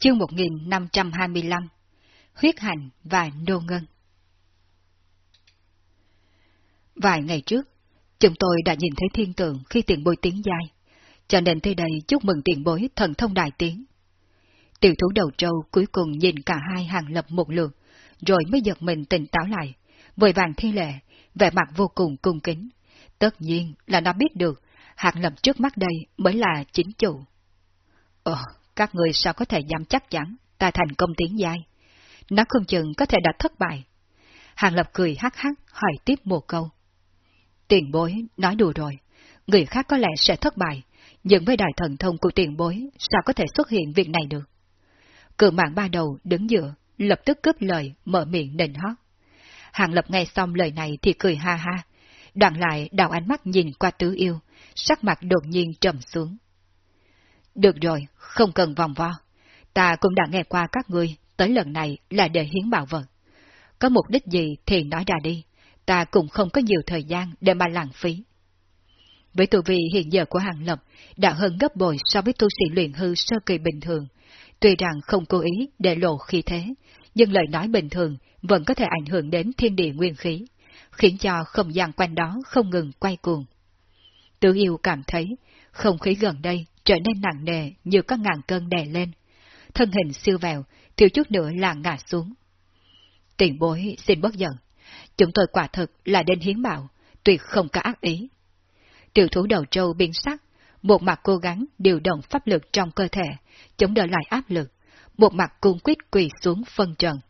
Chương 1525 Huyết hành và nô ngân Vài ngày trước, chúng tôi đã nhìn thấy thiên tượng khi tiền bối tiếng dài, cho nên tới đây chúc mừng tiền bối thần thông đại tiếng. Tiểu thủ đầu trâu cuối cùng nhìn cả hai hàng lập một lượt, rồi mới giật mình tỉnh táo lại, vội vàng thi lệ, vẻ mặt vô cùng cung kính. Tất nhiên là nó biết được, hàng lập trước mắt đây mới là chính chủ. Ồ, các người sao có thể dám chắc chắn, ta thành công tiến giai. Nó không chừng có thể đã thất bại. Hàng lập cười hắc hắc hỏi tiếp một câu. Tiền bối nói đùa rồi, người khác có lẽ sẽ thất bại, nhưng với đại thần thông của tiền bối sao có thể xuất hiện việc này được. Cự mạng ba đầu đứng giữa, lập tức cướp lời, mở miệng nịnh hót. Hàng lập nghe xong lời này thì cười ha ha, đoạn lại đào ánh mắt nhìn qua tứ yêu, sắc mặt đột nhiên trầm xuống. Được rồi, không cần vòng vo. Ta cũng đã nghe qua các ngươi tới lần này là để hiến bảo vật. Có mục đích gì thì nói ra đi, ta cũng không có nhiều thời gian để mà lãng phí. Với tu vi hiện giờ của Hàng Lập đã hơn gấp bội so với tu sĩ luyện hư sơ kỳ bình thường, tuy rằng không cố ý để lộ khi thế, nhưng lời nói bình thường vẫn có thể ảnh hưởng đến thiên địa nguyên khí, khiến cho không gian quanh đó không ngừng quay cuồng. Tử yêu cảm thấy không khí gần đây trở nên nặng nề như các ngàn cơn đè lên. Thân hình siêu vẹo, thiếu chút nữa là ngã xuống. Tiền bối xin bất giận. Chúng tôi quả thực là đến hiến bảo, tuyệt không có ác ý. Tiểu thú đầu trâu biến sắc, một mặt cố gắng điều động pháp lực trong cơ thể, chống đỡ lại áp lực, một mặt cung quyết quỳ xuống phân trần.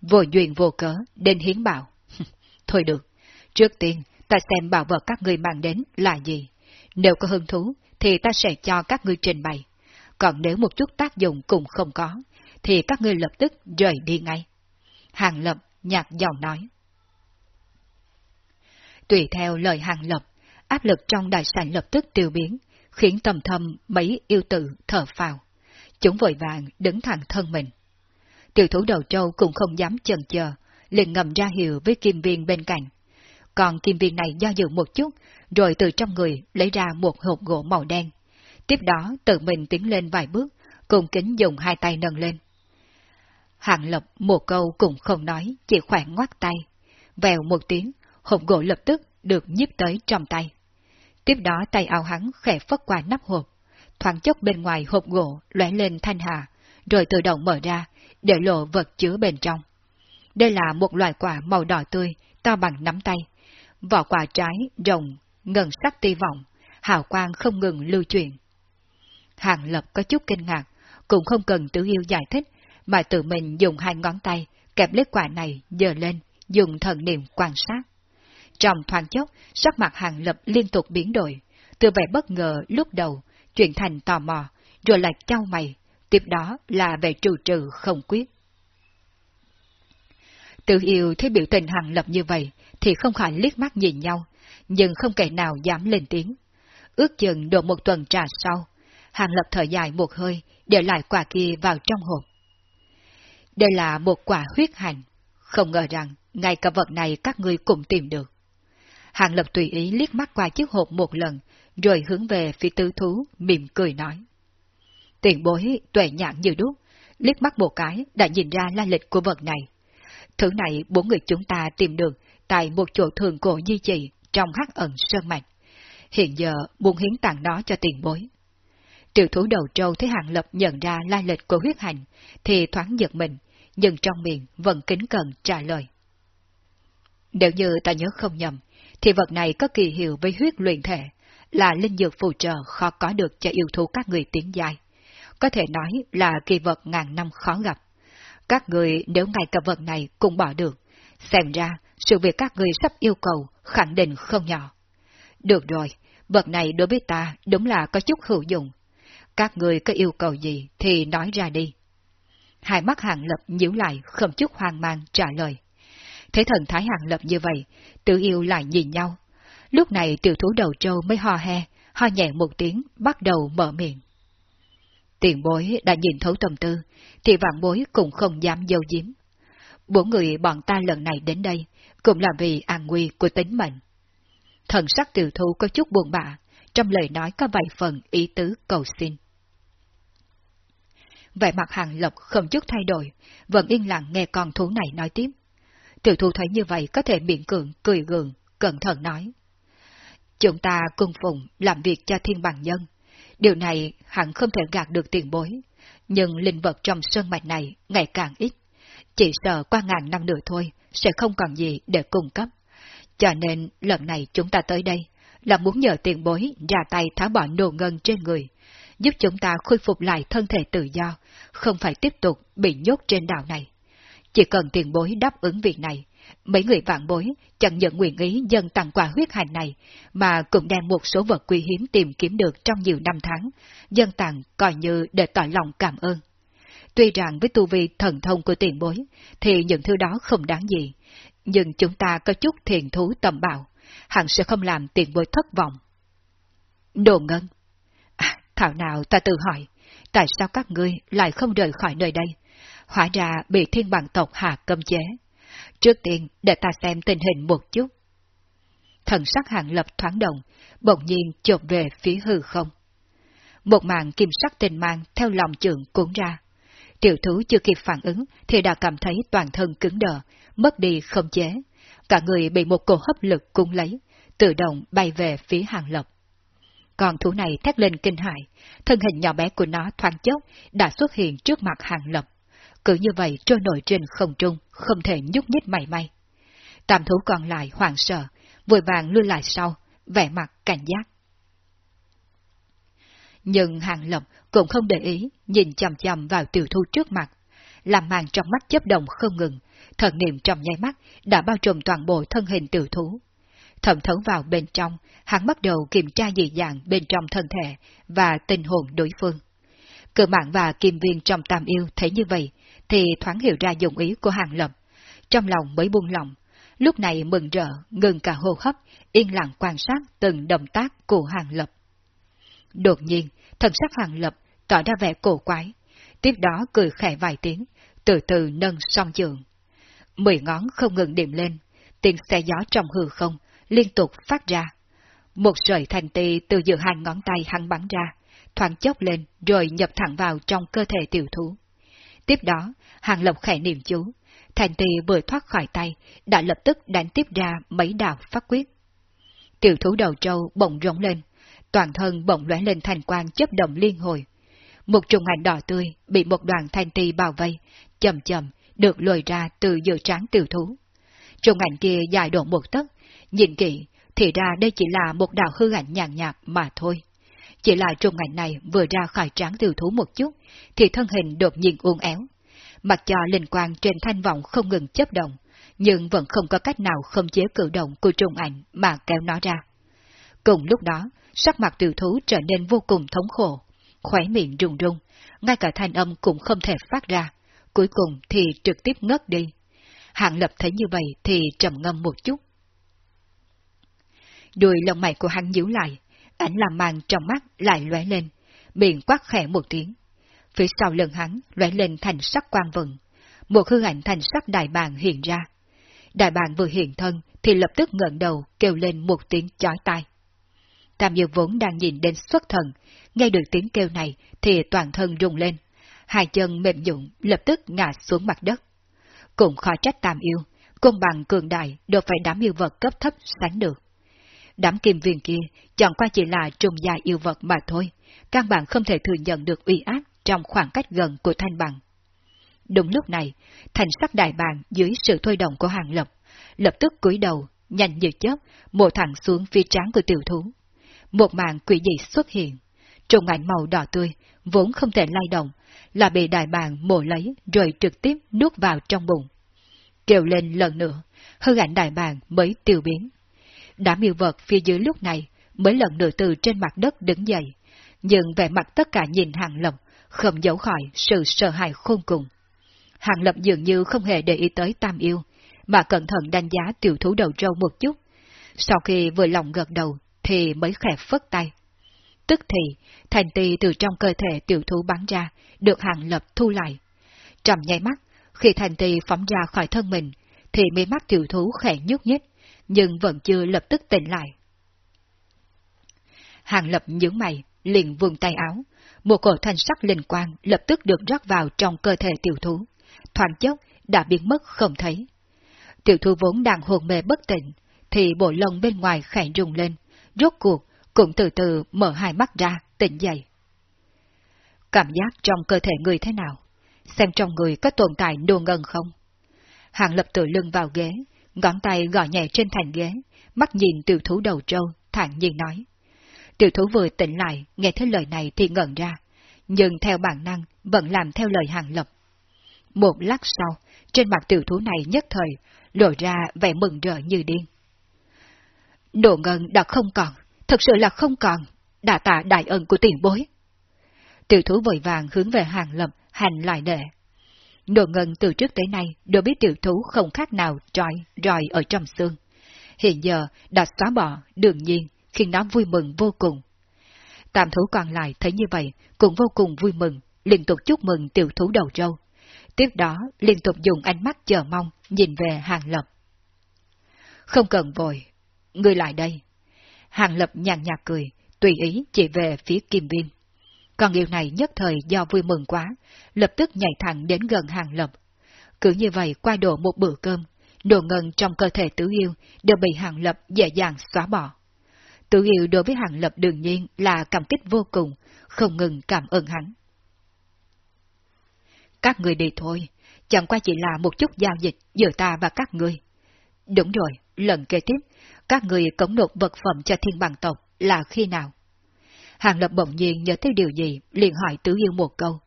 Vô duyên vô cớ, đến hiến bảo. Thôi được, trước tiên ta xem bảo vật các người mang đến là gì. Nếu có hứng thú, thì ta sẽ cho các ngươi trình bày. Còn nếu một chút tác dụng cũng không có, thì các ngươi lập tức rời đi ngay. Hàng Lập nhạt giọng nói. Tùy theo lời Hàng Lập, áp lực trong đại sảnh lập tức tiêu biến, khiến tầm thầm mấy yêu tử thở phào. Chúng vội vàng đứng thẳng thân mình. Tiểu thủ đầu trâu cũng không dám chần chờ, liền ngầm ra hiệu với kim viên bên cạnh. Còn kim viên này do dự một chút, rồi từ trong người lấy ra một hộp gỗ màu đen. Tiếp đó tự mình tiến lên vài bước, cùng kính dùng hai tay nâng lên. Hạng lộc một câu cũng không nói, chỉ khoảng ngoắt tay. Vèo một tiếng, hộp gỗ lập tức được nhíp tới trong tay. Tiếp đó tay áo hắn khẽ phất qua nắp hộp, thoáng chốc bên ngoài hộp gỗ lóe lên thanh hà, rồi tự động mở ra, để lộ vật chứa bên trong. Đây là một loại quả màu đỏ tươi, to bằng nắm tay. Vỏ quả trái, rồng, ngân sắc ti vọng, hào quang không ngừng lưu truyền. Hàng Lập có chút kinh ngạc, cũng không cần Tử yêu giải thích, mà tự mình dùng hai ngón tay kẹp lấy quả này dờ lên, dùng thần niệm quan sát. Trong thoáng chốc, sắc mặt Hàng Lập liên tục biến đổi, từ vẻ bất ngờ lúc đầu, chuyển thành tò mò, rồi lại trao mày, tiếp đó là về trù trừ không quyết. Tự yêu thấy biểu tình Hàng Lập như vậy, thì không khỏi liếc mắt nhìn nhau, nhưng không kẻ nào dám lên tiếng. Ước chừng độ một tuần trà sau, Hàng Lập thở dài một hơi, để lại quả kia vào trong hộp. Đây là một quả huyết hành, không ngờ rằng ngay cả vật này các ngươi cũng tìm được. Hàng Lập tùy ý liếc mắt qua chiếc hộp một lần, rồi hướng về phía tư thú, mỉm cười nói. Tiền bối tuệ nhãn như đúc, liếc mắt một cái đã nhìn ra la lịch của vật này. Thứ này bốn người chúng ta tìm được tại một chỗ thường cổ di trì trong hắc ẩn sơn mạch. Hiện giờ muốn hiến tặng nó cho tiền bối. Tiểu thú đầu trâu thấy Hàng Lập nhận ra lai lịch của huyết hành, thì thoáng giật mình, nhưng trong miệng vẫn kính cẩn trả lời. Nếu như ta nhớ không nhầm, thì vật này có kỳ hiệu với huyết luyện thể, là linh dược phù trợ khó có được cho yêu thú các người tiến dài. Có thể nói là kỳ vật ngàn năm khó gặp. Các người nếu ngay cả vật này cũng bỏ được, xem ra sự việc các người sắp yêu cầu khẳng định không nhỏ. Được rồi, vật này đối với ta đúng là có chút hữu dụng. Các người có yêu cầu gì thì nói ra đi. Hai mắt hàng lập nhíu lại không chút hoang mang trả lời. thế thần thái hàng lập như vậy, tự yêu lại nhìn nhau. Lúc này tiểu thú đầu trâu mới ho he, ho nhẹ một tiếng, bắt đầu mở miệng. Tiền bối đã nhìn thấu tâm tư, thì vạn bối cũng không dám dâu diếm. Bốn người bọn ta lần này đến đây, cũng là vì an nguy của tính mệnh. Thần sắc tiểu thu có chút buồn bã, trong lời nói có vài phần ý tứ cầu xin. vẻ mặt hàng lộc không chút thay đổi, vẫn yên lặng nghe con thú này nói tiếp. Tiểu thu thấy như vậy có thể miệng cường, cười gượng, cẩn thận nói. Chúng ta cung phụng làm việc cho thiên bằng nhân. Điều này hẳn không thể gạt được tiền bối, nhưng linh vật trong sơn mạch này ngày càng ít. Chỉ sợ qua ngàn năm nữa thôi, sẽ không còn gì để cung cấp. Cho nên lần này chúng ta tới đây là muốn nhờ tiền bối ra tay tháo bỏ nô ngân trên người, giúp chúng ta khôi phục lại thân thể tự do, không phải tiếp tục bị nhốt trên đảo này. Chỉ cần tiền bối đáp ứng việc này, mấy người vạn bối chẳng nhận nguyện ý dân tặng quà huyết hành này, mà cũng đem một số vật quý hiếm tìm kiếm được trong nhiều năm tháng, dân tặng coi như để tỏ lòng cảm ơn. Tuy rằng với tu vi thần thông của tiền bối, thì những thứ đó không đáng gì, nhưng chúng ta có chút thiền thú tầm bạo, hẳn sẽ không làm tiền bối thất vọng. Đồ ngân à, Thảo nào ta tự hỏi, tại sao các ngươi lại không rời khỏi nơi đây? Hóa ra bị thiên bằng tộc hạ cấm chế. Trước tiên, để ta xem tình hình một chút. Thần sắc hạng lập thoáng động, bỗng nhiên chộp về phía hư không. Một màn kim sắc tình mang theo lòng trường cuốn ra. Tiểu thú chưa kịp phản ứng thì đã cảm thấy toàn thân cứng đờ, mất đi không chế. Cả người bị một cổ hấp lực cung lấy, tự động bay về phía hàng lập. Còn thú này thét lên kinh hại, thân hình nhỏ bé của nó thoáng chốc đã xuất hiện trước mặt hàng lập. Cứ như vậy trôi nổi trên không trung, không thể nhúc nhích mảy may. Tam thú còn lại hoảng sợ, vội vàng lui lại sau, vẻ mặt cảnh giác. Nhưng hàng lập cũng không để ý, nhìn chầm chầm vào tiểu thu trước mặt, làm màn trong mắt chấp động không ngừng, thần niệm trong nháy mắt đã bao trùm toàn bộ thân hình tiểu thú. Thẩm thấu vào bên trong, hắn bắt đầu kiểm tra dị dạng bên trong thân thể và tình hồn đối phương. Cự mạng và kim viên trong tam yêu thấy như vậy, thì thoáng hiểu ra dụng ý của hàng lập. Trong lòng mới buông lòng, lúc này mừng rỡ, ngừng cả hô hấp, yên lặng quan sát từng động tác của hàng lập. Đột nhiên, thần sắc hàng lập tỏ ra vẻ cổ quái, tiếp đó cười khẽ vài tiếng, từ từ nâng song trường. Mười ngón không ngừng điểm lên, tiếng xe gió trong hư không, liên tục phát ra. Một sợi thành tì từ giữa hai ngón tay hắn bắn ra, thoáng chốc lên rồi nhập thẳng vào trong cơ thể tiểu thú. Tiếp đó, hàng lộc khẽ niệm chú, thành tì vừa thoát khỏi tay, đã lập tức đánh tiếp ra mấy đạo phát quyết. Tiểu thú đầu trâu bỗng rống lên, toàn thân bỗng lóe lên thành quang chấp động liên hồi. Một trùng ảnh đỏ tươi bị một đoàn thanh ti bao vây, chậm chậm được lôi ra từ giữa trán tiểu thú. Trùng ảnh kia dài độ một tấc, nhìn kỹ thì ra đây chỉ là một đạo hư ảnh nhàn nhạt mà thôi. Chỉ là trùng ảnh này vừa ra khỏi trán tiểu thú một chút, thì thân hình đột nhiên uốn éo. Mặc cho linh quang trên thanh vọng không ngừng chấp động, nhưng vẫn không có cách nào không chế cử động của trùng ảnh mà kéo nó ra. Cùng lúc đó, sắc mặt tiểu thú trở nên vô cùng thống khổ, khóe miệng rung rung, ngay cả thanh âm cũng không thể phát ra, cuối cùng thì trực tiếp ngất đi. Hạng lập thấy như vậy thì trầm ngâm một chút. Đuôi lông mày của hắn nhíu lại, ảnh làm màn trong mắt lại lóe lên, miệng quát khẽ một tiếng. Phía sau lưng hắn lóe lên thành sắc quang vừng, một hư ảnh thành sắc đại bàng hiện ra. Đại bàng vừa hiện thân thì lập tức ngẩng đầu kêu lên một tiếng chói tai. Tam Dược vốn đang nhìn đến xuất thần, nghe được tiếng kêu này thì toàn thân rung lên, hai chân mềm nhũn lập tức ngã xuống mặt đất. Cũng khó trách Tam Yêu, công bằng cường đại đều phải đám yêu vật cấp thấp sánh được. Đám kim viên kia chẳng qua chỉ là trùng gia yêu vật mà thôi, căn bản không thể thừa nhận được uy áp trong khoảng cách gần của thanh bằng. Đúng lúc này, thành sắc đại bàng dưới sự thôi động của hàng lập, lập tức cúi đầu, nhanh như chớp, mổ thẳng xuống phía trán của tiểu thú. Một màn quỷ dị xuất hiện, trùng ảnh màu đỏ tươi, vốn không thể lay động, là bị đại bàng mổ lấy rồi trực tiếp nuốt vào trong bụng. Kêu lên lần nữa, hư ảnh đại bàng mới tiêu biến. Đám yêu vật phía dưới lúc này mới lần nữa từ trên mặt đất đứng dậy, nhưng vẻ mặt tất cả nhìn hàng lập, không giấu khỏi sự sợ hãi khôn cùng. Hàng lập dường như không hề để ý tới tam yêu, mà cẩn thận đánh giá tiểu thú đầu trâu một chút. Sau khi vừa lòng gật đầu, thì mới khẽ phất tay. Tức thì, thành tì từ trong cơ thể tiểu thú bắn ra, được hàng lập thu lại. Trầm nháy mắt, khi thành tì phóng ra khỏi thân mình, thì mi mắt tiểu thú khẽ nhúc nhích, nhưng vẫn chưa lập tức tỉnh lại. Hàng lập nhướng mày, liền vùng tay áo, một cổ thanh sắc linh quang lập tức được rót vào trong cơ thể tiểu thú, thoáng chốc đã biến mất không thấy. Tiểu thú vốn đang hồn mê bất tỉnh, thì bộ lông bên ngoài khẽ rung lên, rốt cuộc cũng từ từ mở hai mắt ra, tỉnh dậy. Cảm giác trong cơ thể người thế nào? Xem trong người có tồn tại đồ ngân không? Hàng lập tự lưng vào ghế, ngón tay gõ nhẹ trên thành ghế, mắt nhìn tiểu thú đầu trâu, thản nhiên nói. Tiểu thú vừa tỉnh lại, nghe thấy lời này thì ngẩn ra, nhưng theo bản năng vẫn làm theo lời hàng lập. Một lát sau, trên mặt tiểu thú này nhất thời, lộ ra vẻ mừng rỡ như điên. Đồ ngân đã không còn, thật sự là không còn, đã tạ đại ân của tiền bối. Tiểu thú vội vàng hướng về hàng lập, hành lại đệ. Đồ ngân từ trước tới nay đều biết tiểu thú không khác nào trói, ròi ở trong xương. Hiện giờ đã xóa bỏ, đương nhiên, khiến nó vui mừng vô cùng. tạm thú còn lại thấy như vậy, cũng vô cùng vui mừng, liên tục chúc mừng tiểu thú đầu trâu. Tiếp đó, liên tục dùng ánh mắt chờ mong, nhìn về hàng lập. Không cần vội, người lại đây. Hàng lập nhàn nhạt cười, tùy ý chỉ về phía kim Viêm. Còn yêu này nhất thời do vui mừng quá, lập tức nhảy thẳng đến gần hàng lập. Cứ như vậy qua đổ một bữa cơm, đồ ngân trong cơ thể tứ yêu đều bị hàng lập dễ dàng xóa bỏ. Tứ yêu đối với hàng lập đương nhiên là cảm kích vô cùng, không ngừng cảm ơn hắn. Các người đi thôi, chẳng qua chỉ là một chút giao dịch giữa ta và các người. Đúng rồi, lần kế tiếp, các người cống nộp vật phẩm cho thiên bằng tộc là khi nào? Hàng Lập bỗng nhiên nhớ tới điều gì, liền hỏi Tứ Yêu một câu.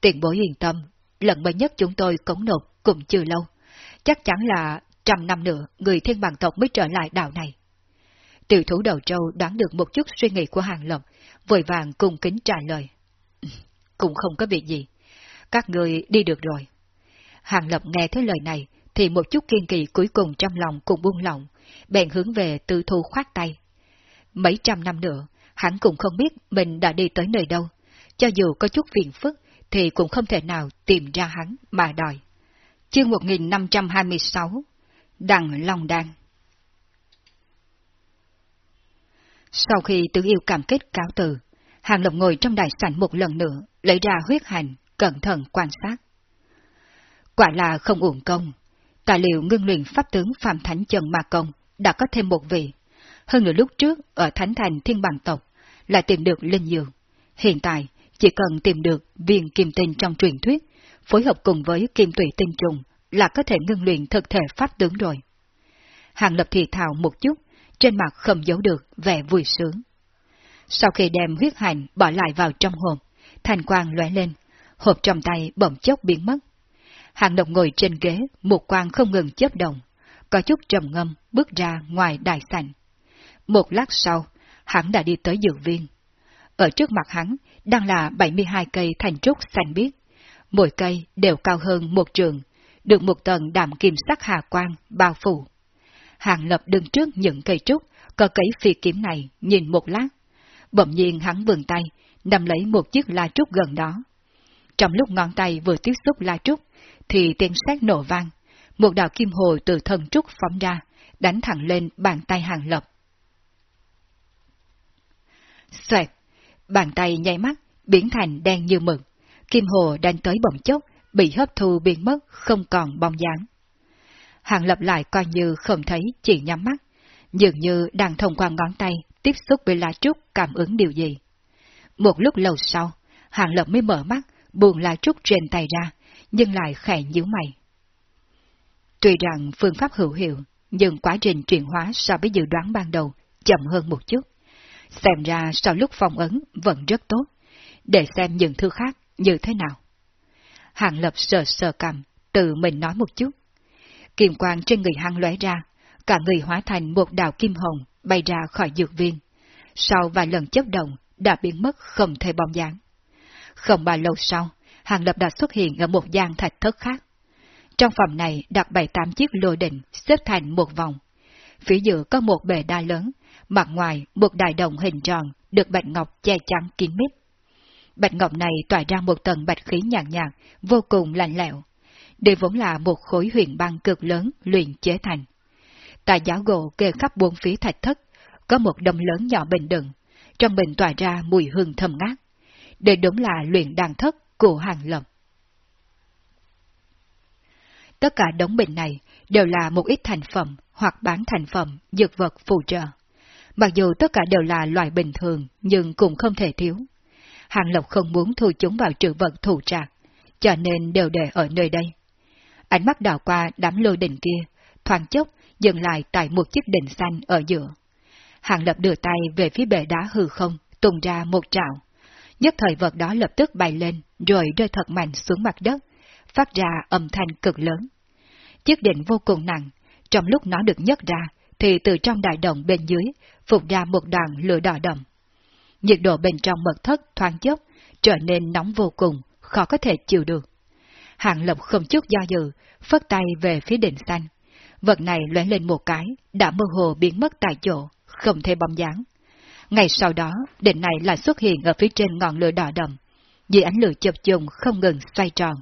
tiện bối yên tâm, lần mới nhất chúng tôi cống nộp cũng chưa lâu. Chắc chắn là trăm năm nữa người thiên bằng tộc mới trở lại đảo này. Tiểu thủ đầu trâu đoán được một chút suy nghĩ của Hàng Lập, vội vàng cung kính trả lời. Cũng không có việc gì. Các người đi được rồi. Hàng Lập nghe thấy lời này, thì một chút kiên kỳ cuối cùng trong lòng cũng buông lỏng, bèn hướng về tư thu khoát tay. Mấy trăm năm nữa, hắn cũng không biết mình đã đi tới nơi đâu. Cho dù có chút phiền phức, thì cũng không thể nào tìm ra hắn mà đòi. Chương 1526 Đằng Long Đan Sau khi tử yêu cảm kết cáo từ, Hàng Lộc ngồi trong đại sảnh một lần nữa, lấy ra huyết hành, cẩn thận quan sát. Quả là không uổng công, tài liệu ngưng luyện pháp tướng Phạm Thánh Trần Ma Công đã có thêm một vị. Hơn nữa lúc trước, ở Thánh Thành Thiên Bằng Tộc, lại tìm được linh dược. Hiện tại, chỉ cần tìm được viên kim tinh trong truyền thuyết, phối hợp cùng với kim tụy tinh trùng là có thể ngưng luyện thực thể pháp tướng rồi. Hàng lập thì thào một chút, trên mặt không giấu được vẻ vui sướng. Sau khi đem huyết hành bỏ lại vào trong hồn thành quang lóe lên, hộp trong tay bỗng chốc biến mất. Hàng độc ngồi trên ghế, một quang không ngừng chớp động, có chút trầm ngâm bước ra ngoài đại sảnh. Một lát sau, hắn đã đi tới dược viên. Ở trước mặt hắn đang là 72 cây thành trúc xanh biếc, mỗi cây đều cao hơn một trường, được một tầng đạm kim sắc hà quang bao phủ. Hàng lập đứng trước những cây trúc, có cấy phi kiếm này, nhìn một lát. Bỗng nhiên hắn vườn tay, nằm lấy một chiếc la trúc gần đó. Trong lúc ngón tay vừa tiếp xúc la trúc, thì tiếng sét nổ vang, một đạo kim hồ từ thân trúc phóng ra, đánh thẳng lên bàn tay hàng lập. Xoẹt, bàn tay nháy mắt, biến thành đen như mực, kim hồ đánh tới bỗng chốc, bị hấp thu biến mất, không còn bóng dáng. Hàng lập lại coi như không thấy, chỉ nhắm mắt, dường như đang thông qua ngón tay tiếp xúc với lá trúc cảm ứng điều gì. Một lúc lâu sau, hàng lập mới mở mắt, buông lá trúc trên tay ra, nhưng lại khẽ nhíu mày. Tuy rằng phương pháp hữu hiệu, nhưng quá trình chuyển hóa so với dự đoán ban đầu chậm hơn một chút. Xem ra sau lúc phong ấn vẫn rất tốt, để xem những thứ khác như thế nào. Hàng lập sờ sờ cầm, tự mình nói một chút. Kim quang trên người hăng lóe ra, cả người hóa thành một đạo kim hồng bay ra khỏi dược viên. Sau vài lần chấp động, đã biến mất không thể bóng dáng. Không bao lâu sau, Hàng Lập đã xuất hiện ở một gian thạch thất khác. Trong phòng này đặt bảy tám chiếc lô đỉnh xếp thành một vòng. Phía giữa có một bề đa lớn, mặt ngoài một đại đồng hình tròn được bạch ngọc che chắn kín mít. Bạch ngọc này tỏa ra một tầng bạch khí nhàn nhạt, vô cùng lạnh lẽo. Đây vốn là một khối huyền băng cực lớn luyện chế thành. Tại giáo gỗ kê khắp bốn phía thạch thất, có một đồng lớn nhỏ bình đựng, trong bình tỏa ra mùi hương thơm ngát. Đây đúng là luyện đàn thất của hàng lập. Tất cả đống bình này đều là một ít thành phẩm hoặc bán thành phẩm, dược vật phụ trợ. Mặc dù tất cả đều là loại bình thường, nhưng cũng không thể thiếu. Hàng Lộc không muốn thu chúng vào trữ vật thủ trạc, cho nên đều để ở nơi đây. Ánh mắt đảo qua đám lôi đỉnh kia, thoáng chốc dừng lại tại một chiếc đỉnh xanh ở giữa. Hàng Lập đưa tay về phía bệ đá hư không, tung ra một trạo. Nhất thời vật đó lập tức bay lên, rồi rơi thật mạnh xuống mặt đất, phát ra âm thanh cực lớn. Chiếc đỉnh vô cùng nặng, trong lúc nó được nhấc ra, thì từ trong đại động bên dưới, phục ra một đoàn lửa đỏ đậm. Nhiệt độ bên trong mật thất thoáng chốc, trở nên nóng vô cùng, khó có thể chịu được. Hàng Lập không chút do dự, phất tay về phía đỉnh xanh. Vật này lóe lên một cái, đã mơ hồ biến mất tại chỗ, không thể bóng dáng. Ngày sau đó, đỉnh này lại xuất hiện ở phía trên ngọn lửa đỏ đậm, dưới ánh lửa chập chùng không ngừng xoay tròn.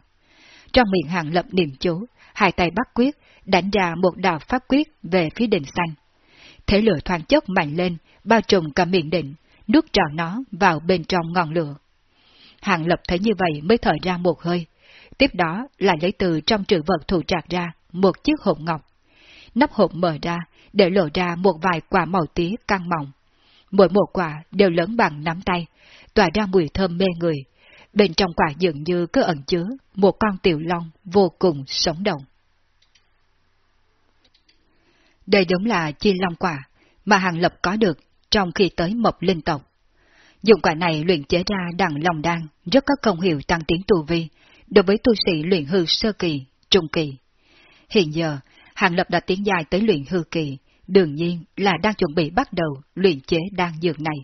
Trong miệng hàng lập niệm chú, hai tay bắt quyết, đánh ra một đạo pháp quyết về phía đỉnh xanh. Thế lửa thoáng chốc mạnh lên, bao trùm cả miệng đỉnh, nuốt trọn nó vào bên trong ngọn lửa. Hàng lập thấy như vậy mới thở ra một hơi. Tiếp đó là lấy từ trong trữ vật thủ trạc ra một chiếc hộp ngọc. Nắp hộp mở ra, để lộ ra một vài quả màu tía căng mỏng. Mỗi một quả đều lớn bằng nắm tay, tỏa ra mùi thơm mê người. Bên trong quả dường như cứ ẩn chứa một con tiểu long vô cùng sống động. Đây đúng là chi long quả mà Hàng Lập có được trong khi tới mộc linh tộc. Dụng quả này luyện chế ra đằng lòng đan rất có công hiệu tăng tiến tu vi đối với tu sĩ luyện hư sơ kỳ, trung kỳ. Hiện giờ, Hàng Lập đã tiến dài tới luyện hư kỳ, đương nhiên là đang chuẩn bị bắt đầu luyện chế đan dược này.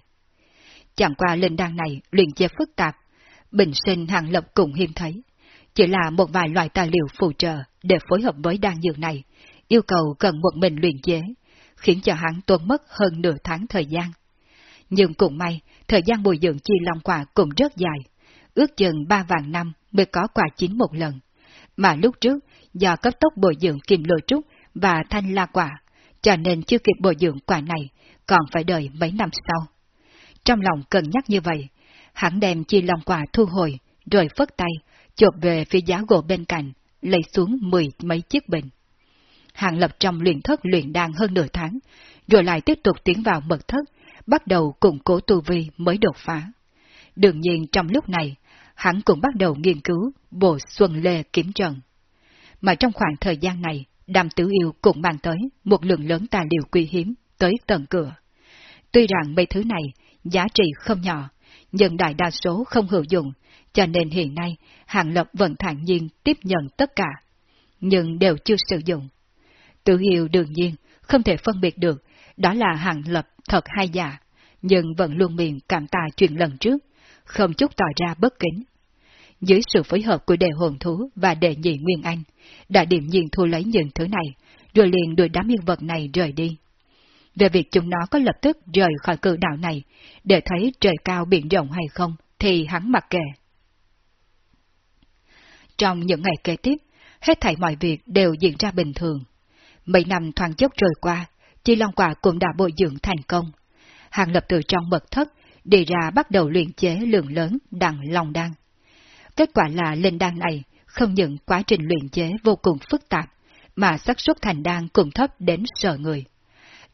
Chẳng qua linh đan này luyện chế phức tạp, bình sinh Hàng Lập cũng hiếm thấy. Chỉ là một vài loại tài liệu phụ trợ để phối hợp với đan dược này, yêu cầu cần một mình luyện chế, khiến cho hắn tốn mất hơn nửa tháng thời gian. Nhưng cũng may, thời gian bồi dưỡng chi long quả cũng rất dài, ước chừng ba vạn năm mới có quả chín một lần. Mà lúc trước, do cấp tốc bồi dưỡng kim lôi trúc và thanh la quả, cho nên chưa kịp bồi dưỡng quả này, còn phải đợi mấy năm sau. Trong lòng cân nhắc như vậy, hắn đem chi long quả thu hồi, rồi phất tay, chộp về phía giá gỗ bên cạnh, lấy xuống mười mấy chiếc bình. Hàng lập trong luyện thất luyện đan hơn nửa tháng, rồi lại tiếp tục tiến vào mật thất, bắt đầu củng cố tu vi mới đột phá. Đương nhiên trong lúc này, hắn cũng bắt đầu nghiên cứu bộ xuân lê kiếm trần. Mà trong khoảng thời gian này, Đàm Tử Yêu cũng mang tới một lượng lớn tài liệu quý hiếm tới tận cửa. Tuy rằng mấy thứ này giá trị không nhỏ, nhưng đại đa số không hữu dụng, cho nên hiện nay Hàng Lập vẫn thản nhiên tiếp nhận tất cả, nhưng đều chưa sử dụng. Tử hiểu đương nhiên không thể phân biệt được đó là Hàng Lập thật hay giả, nhưng vẫn luôn miệng cảm tạ chuyện lần trước, không chút tỏ ra bất kính. Dưới sự phối hợp của đệ hồn thú và đệ nhị Nguyên Anh, đã điểm nhiên thu lấy những thứ này, rồi liền đuổi đám nhân vật này rời đi. Về việc chúng nó có lập tức rời khỏi cự đạo này, để thấy trời cao biển rộng hay không, thì hắn mặc kệ. Trong những ngày kế tiếp, hết thảy mọi việc đều diễn ra bình thường. Mấy năm thoáng chốc trôi qua, Chi Long Quả cũng đã bồi dưỡng thành công. Hàng lập từ trong mật thất, đi ra bắt đầu luyện chế lượng lớn đằng lòng đan. Kết quả là linh đan này không những quá trình luyện chế vô cùng phức tạp, mà xác suất thành đan cũng thấp đến sợ người.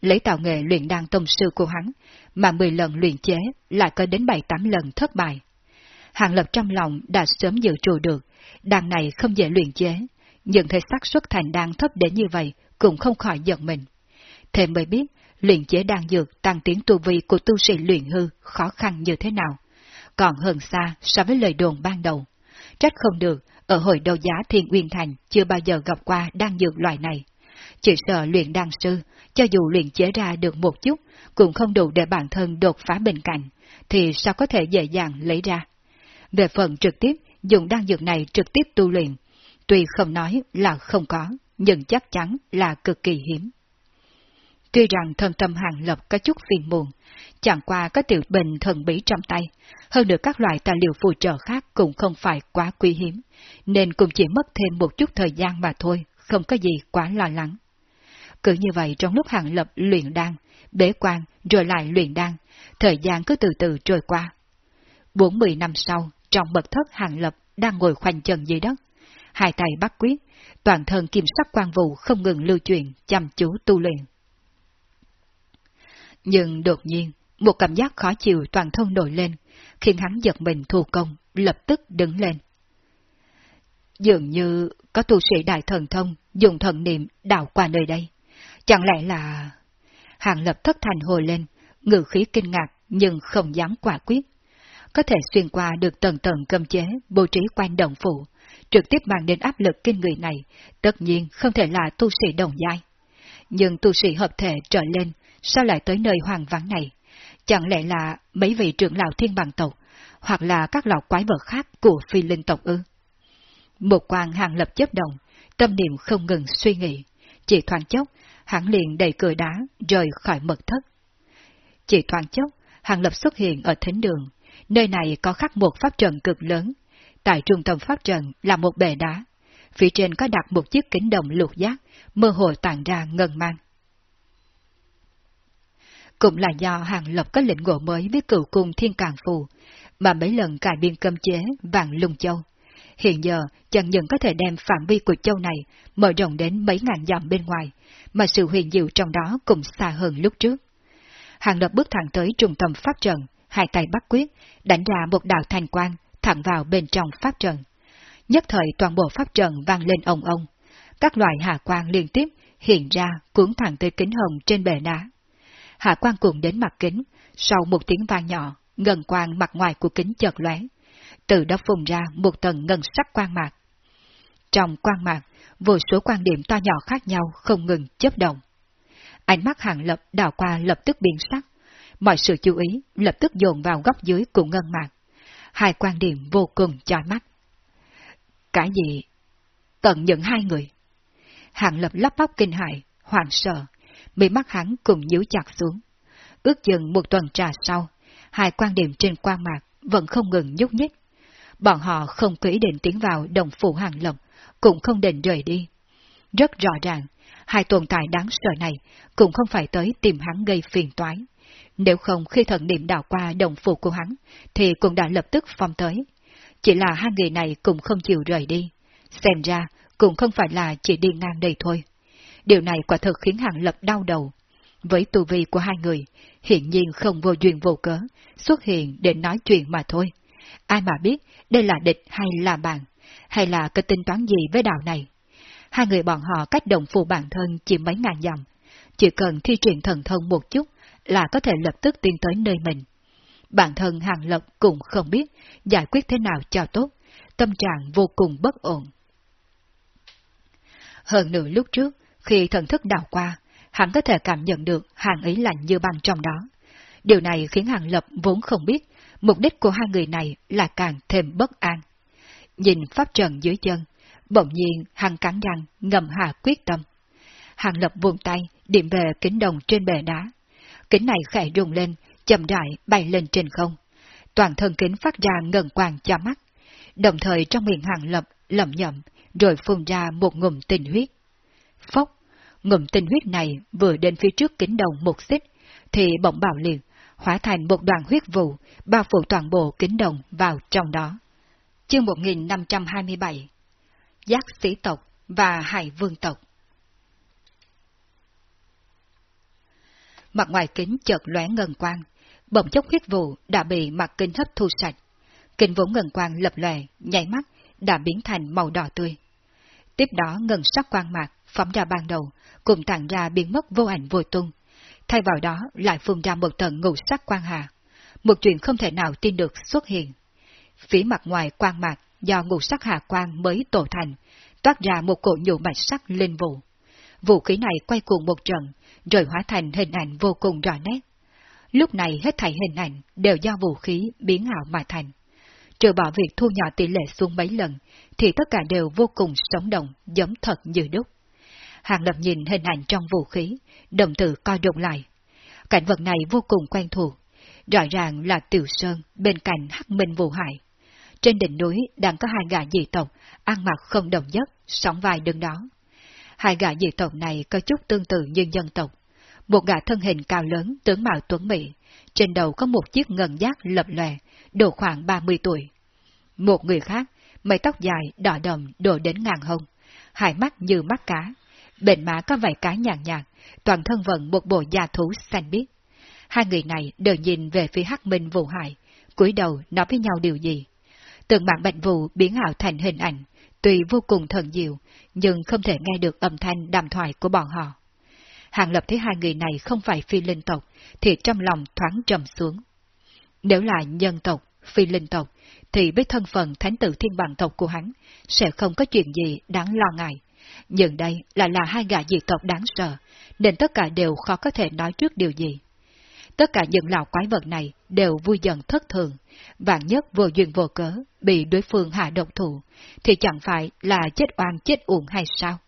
Lấy tạo nghệ luyện đan tông sư của hắn, mà 10 lần luyện chế lại có đến 7-8 lần thất bại. Hàng lập trong lòng đã sớm dự trù được, đan này không dễ luyện chế, nhưng thấy xác suất thành đan thấp đến như vậy cũng không khỏi giận mình. Thế mới biết, luyện chế đan dược tăng tiến tu vi của tu sĩ luyện hư khó khăn như thế nào, còn hơn xa so với lời đồn ban đầu. Trách không được, ở hội đấu giá Thiên Uyên Thành chưa bao giờ gặp qua đan dược loại này. Chỉ sợ luyện đan sư, cho dù luyện chế ra được một chút, cũng không đủ để bản thân đột phá bên cạnh, thì sao có thể dễ dàng lấy ra. Về phần trực tiếp, dùng đan dược này trực tiếp tu luyện, tuy không nói là không có, nhưng chắc chắn là cực kỳ hiếm. Tuy rằng thân tâm hàng lập có chút phiền muộn, chẳng qua có tiểu bình thần bí trong tay, hơn nữa các loại tài liệu phù trợ khác cũng không phải quá quý hiếm, nên cũng chỉ mất thêm một chút thời gian mà thôi, không có gì quá lo lắng. Cứ như vậy trong lúc hàng lập luyện đan, bế quan rồi lại luyện đan, thời gian cứ từ từ trôi qua. 40 năm sau, trong mật thất hàng lập đang ngồi khoanh chân dưới đất. Hai tay bắt quyết, toàn thân kim sắc quan vụ không ngừng lưu truyền chăm chú tu luyện. Nhưng đột nhiên, một cảm giác khó chịu toàn thân nổi lên, khiến hắn giật mình thu công, lập tức đứng lên. Dường như có tu sĩ đại thần thông dùng thần niệm đào qua nơi đây. Chẳng lẽ là... Hàng lập thất thành hồi lên, ngự khí kinh ngạc nhưng không dám quả quyết. Có thể xuyên qua được tầng tầng cơm chế, bố trí quanh đồng phụ, trực tiếp mang đến áp lực kinh người này, tất nhiên không thể là tu sĩ đồng giai. Nhưng tu sĩ hợp thể trở lên, sao lại tới nơi hoàng vắng này? Chẳng lẽ là mấy vị trưởng lão thiên bằng tộc, hoặc là các lão quái vật khác của phi linh tộc ư? Một quan hàng lập chấp động, tâm niệm không ngừng suy nghĩ. Chỉ thoáng chốc, hắn liền đẩy cửa đá, rời khỏi mật thất. Chỉ thoáng chốc, hàng lập xuất hiện ở thính đường. Nơi này có khắc một pháp trận cực lớn. Tại trung tâm pháp trận là một bề đá. Phía trên có đặt một chiếc kính đồng lục giác, mơ hồ tàn ra ngân mang. Cũng là do hàng lập có lệnh ngộ mới với cựu cung thiên càng phù, mà mấy lần cải biên cơm chế vàng lung châu. Hiện giờ, chẳng những có thể đem phạm vi của châu này mở rộng đến mấy ngàn dặm bên ngoài, mà sự huyền diệu trong đó cũng xa hơn lúc trước. Hàng lập bước thẳng tới trung tâm pháp trận, hai tay bắt quyết, đánh ra một đạo thành quang, thẳng vào bên trong pháp trận. Nhất thời toàn bộ pháp trận vang lên ông ông. Các loại hạ quang liên tiếp hiện ra cuốn thẳng tới kính hồng trên bề đá. Hạ quang cùng đến mặt kính, sau một tiếng vang nhỏ, ngân quang mặt ngoài của kính chợt lóe, từ đó phùng ra một tầng ngân sắc quang mạc. Trong quang mạc, vô số quan điểm to nhỏ khác nhau không ngừng chấp động. Ánh mắt hàng lập đào qua lập tức biến sắc, mọi sự chú ý lập tức dồn vào góc dưới của ngân mạc. Hai quan điểm vô cùng chói mắt. Cái gì? Tận những hai người. Hàng lập lắp bóc kinh hại, hoảng sợ, bị mắt hắn cùng nhíu chặt xuống. Ước chừng một tuần trà sau, hai quan điểm trên quan mạc vẫn không ngừng nhúc nhích. Bọn họ không kỹ định tiến vào đồng phủ hàng lộc, cũng không định rời đi. Rất rõ ràng, hai tồn tại đáng sợ này cũng không phải tới tìm hắn gây phiền toái. Nếu không khi thần niệm đào qua đồng phụ của hắn, thì cũng đã lập tức phong tới. Chỉ là hai người này cũng không chịu rời đi. Xem ra, cũng không phải là chỉ đi ngang đây thôi. Điều này quả thực khiến hàng lập đau đầu. Với tu vi của hai người, hiện nhiên không vô duyên vô cớ, xuất hiện để nói chuyện mà thôi. Ai mà biết đây là địch hay là bạn, hay là cái tính toán gì với đạo này. Hai người bọn họ cách đồng phù bản thân chỉ mấy ngàn dặm, chỉ cần thi triển thần thông một chút là có thể lập tức tiến tới nơi mình. Bản thân Hàng Lập cũng không biết giải quyết thế nào cho tốt, tâm trạng vô cùng bất ổn. Hơn nửa lúc trước, khi thần thức đào qua, hắn có thể cảm nhận được hàng ý lạnh như băng trong đó. Điều này khiến Hàng Lập vốn không biết mục đích của hai người này là càng thêm bất an. Nhìn pháp trận dưới chân, bỗng nhiên hắn cắn răng ngầm hạ quyết tâm. Hàng Lập vuông tay điểm về kính đồng trên bề đá. Kính này khẽ rung lên, chậm rãi bay lên trên không. Toàn thân kính phát ra ngần quang cho mắt. Đồng thời trong miệng Hàng Lập lẩm nhậm, rồi phun ra một ngụm tinh huyết. Phốc, ngụm tinh huyết này vừa đến phía trước kính đồng một xích, thì bỗng bạo liền, hóa thành một đoàn huyết vụ, bao phủ toàn bộ kính đồng vào trong đó. Chương 1527 Giác sĩ tộc và hải vương tộc Mặt ngoài kính chợt lóe ngân quang, bỗng chốc huyết vụ đã bị mặt kính hấp thu sạch. Kính vốn ngân quang lập lòe, nhảy mắt, đã biến thành màu đỏ tươi. Tiếp đó ngân sắc quang mạc phóng ra ban đầu, cùng tản ra biến mất vô ảnh vô tung. Thay vào đó lại phun ra một tầng ngũ sắc quang hà. Một chuyện không thể nào tin được xuất hiện. Phía mặt ngoài quang mạc do ngũ sắc hà quang mới tổ thành, toát ra một cổ nhũ bạch sắc linh vụ. Vũ khí này quay cuồng một trận, rồi hóa thành hình ảnh vô cùng rõ nét. Lúc này hết thảy hình ảnh đều do vũ khí biến ảo mà thành. Trừ bỏ việc thu nhỏ tỷ lệ xuống mấy lần, thì tất cả đều vô cùng sống động, giống thật như đúc. Hàng Lập nhìn hình ảnh trong vũ khí, đồng tử coi rụng lại. Cảnh vật này vô cùng quen thuộc, rõ ràng là Tiểu Sơn bên cạnh Hắc Minh Vũ Hải. Trên đỉnh núi đang có hai gã dị tộc, ăn mặc không đồng nhất, sóng vai đứng đó. Hai gã dị tộc này có chút tương tự như dân tộc. Một gã thân hình cao lớn, tướng mạo tuấn mỹ, trên đầu có một chiếc ngân giác lập lòe, độ khoảng 30 tuổi. Một người khác, mái tóc dài, đỏ đầm, đổ đến ngang hông, hai mắt như mắt cá, bệnh má có vảy cá nhàn nhạt, toàn thân vận một bộ da thú xanh biếc. Hai người này đều nhìn về phía Hắc Minh Vũ Hải, cúi đầu nói với nhau điều gì. Từng mạng bệnh vụ biến ảo thành hình ảnh, tuy vô cùng thần diệu, nhưng không thể nghe được âm thanh đàm thoại của bọn họ. Hàng Lập thấy hai người này không phải phi linh tộc, thì trong lòng thoáng trầm xuống. Nếu là nhân tộc, phi linh tộc, thì với thân phận thánh tử thiên bằng tộc của hắn, sẽ không có chuyện gì đáng lo ngại. Nhưng đây lại là hai gã dị tộc đáng sợ, nên tất cả đều khó có thể nói trước điều gì. Tất cả những lão quái vật này đều vui dần thất thường, vạn nhất vô duyên vô cớ, bị đối phương hạ độc thủ, thì chẳng phải là chết oan chết uổng hay sao?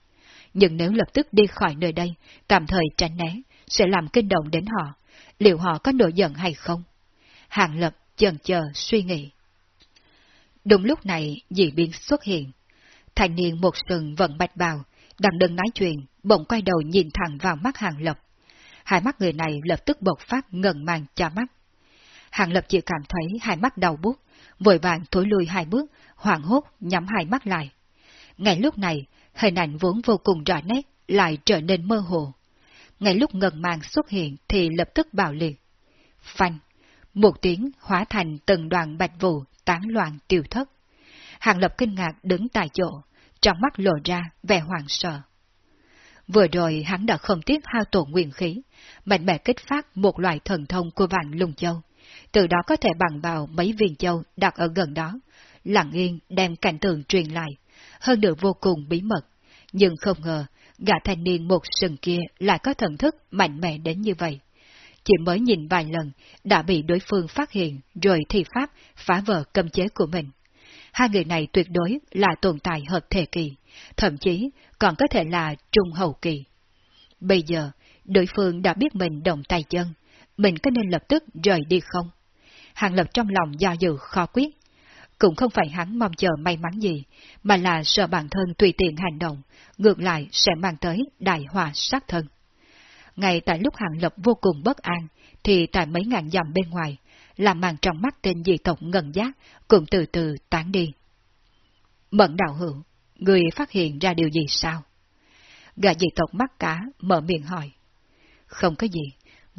Nhưng nếu lập tức đi khỏi nơi đây, tạm thời tránh né, sẽ làm kinh động đến họ, liệu họ có nổi giận hay không? Hàng Lập chần chờ suy nghĩ. Đúng lúc này, dị biến xuất hiện. Thành niên một sừng vận bạch bào, đang đừng nói chuyện, bỗng quay đầu nhìn thẳng vào mắt Hàng Lập. Hai mắt người này lập tức bộc phát ngần màng cho mắt. Hàng Lập chỉ cảm thấy hai mắt đau bút, vội vàng thối lùi hai bước, hoảng hốt nhắm hai mắt lại. Ngay lúc này, hình ảnh vốn vô cùng rõ nét lại trở nên mơ hồ. Ngay lúc ngần màng xuất hiện thì lập tức bạo liệt. Phanh! Một tiếng hóa thành từng đoàn bạch vụ tán loạn tiêu thất. Hàng Lập kinh ngạc đứng tại chỗ, trong mắt lộ ra vẻ hoàng sợ. Vừa rồi hắn đã không tiếc hao tổn nguyên khí, mạnh mẽ kích phát một loại thần thông của vạn lùng châu, từ đó có thể bằng vào mấy viên châu đặt ở gần đó, lặng yên đem cảnh tượng truyền lại, hơn nữa vô cùng bí mật, nhưng không ngờ gã thanh niên một sừng kia lại có thần thức mạnh mẽ đến như vậy. Chỉ mới nhìn vài lần, đã bị đối phương phát hiện rồi thi pháp phá vỡ cầm chế của mình. Hai người này tuyệt đối là tồn tại hợp thể kỳ, thậm chí còn có thể là trung hậu kỳ. Bây giờ, đối phương đã biết mình động tay chân, mình có nên lập tức rời đi không? Hàng Lập trong lòng do dự khó quyết. Cũng không phải hắn mong chờ may mắn gì, mà là sợ bản thân tùy tiện hành động, ngược lại sẽ mang tới đại hòa sát thân. Ngay tại lúc Hàng Lập vô cùng bất an, thì tại mấy ngàn dặm bên ngoài, làm màn trong mắt tên dị tộc ngần giác cũng từ từ tán đi. Mẫn đạo hữu, người phát hiện ra điều gì sao? Gã dị tộc mắt cá mở miệng hỏi. Không có gì,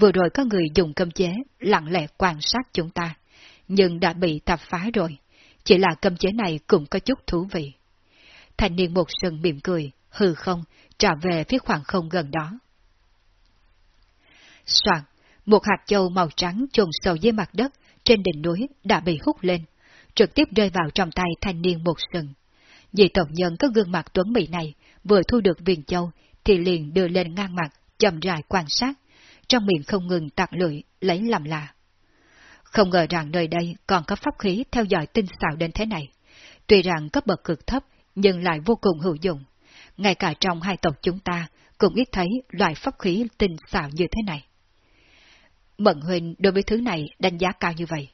vừa rồi có người dùng cơm chế lặng lẽ quan sát chúng ta, nhưng đã bị tạp phá rồi, chỉ là cơm chế này cũng có chút thú vị. Thành niên một sừng mỉm cười, hư không, trở về phía khoảng không gần đó. Soạn, một hạt châu màu trắng trồn sâu dưới mặt đất trên đỉnh núi đã bị hút lên, trực tiếp rơi vào trong tay thanh niên một sừng. Vì tộc nhân có gương mặt tuấn mỹ này vừa thu được viên châu thì liền đưa lên ngang mặt, chậm rãi quan sát, trong miệng không ngừng tạc lưỡi, lấy làm lạ. Không ngờ rằng nơi đây còn có pháp khí theo dõi tinh xảo đến thế này. Tuy rằng cấp bậc cực thấp, nhưng lại vô cùng hữu dụng. Ngay cả trong hai tộc chúng ta cũng ít thấy loại pháp khí tinh xảo như thế này. Mận huynh đối với thứ này đánh giá cao như vậy.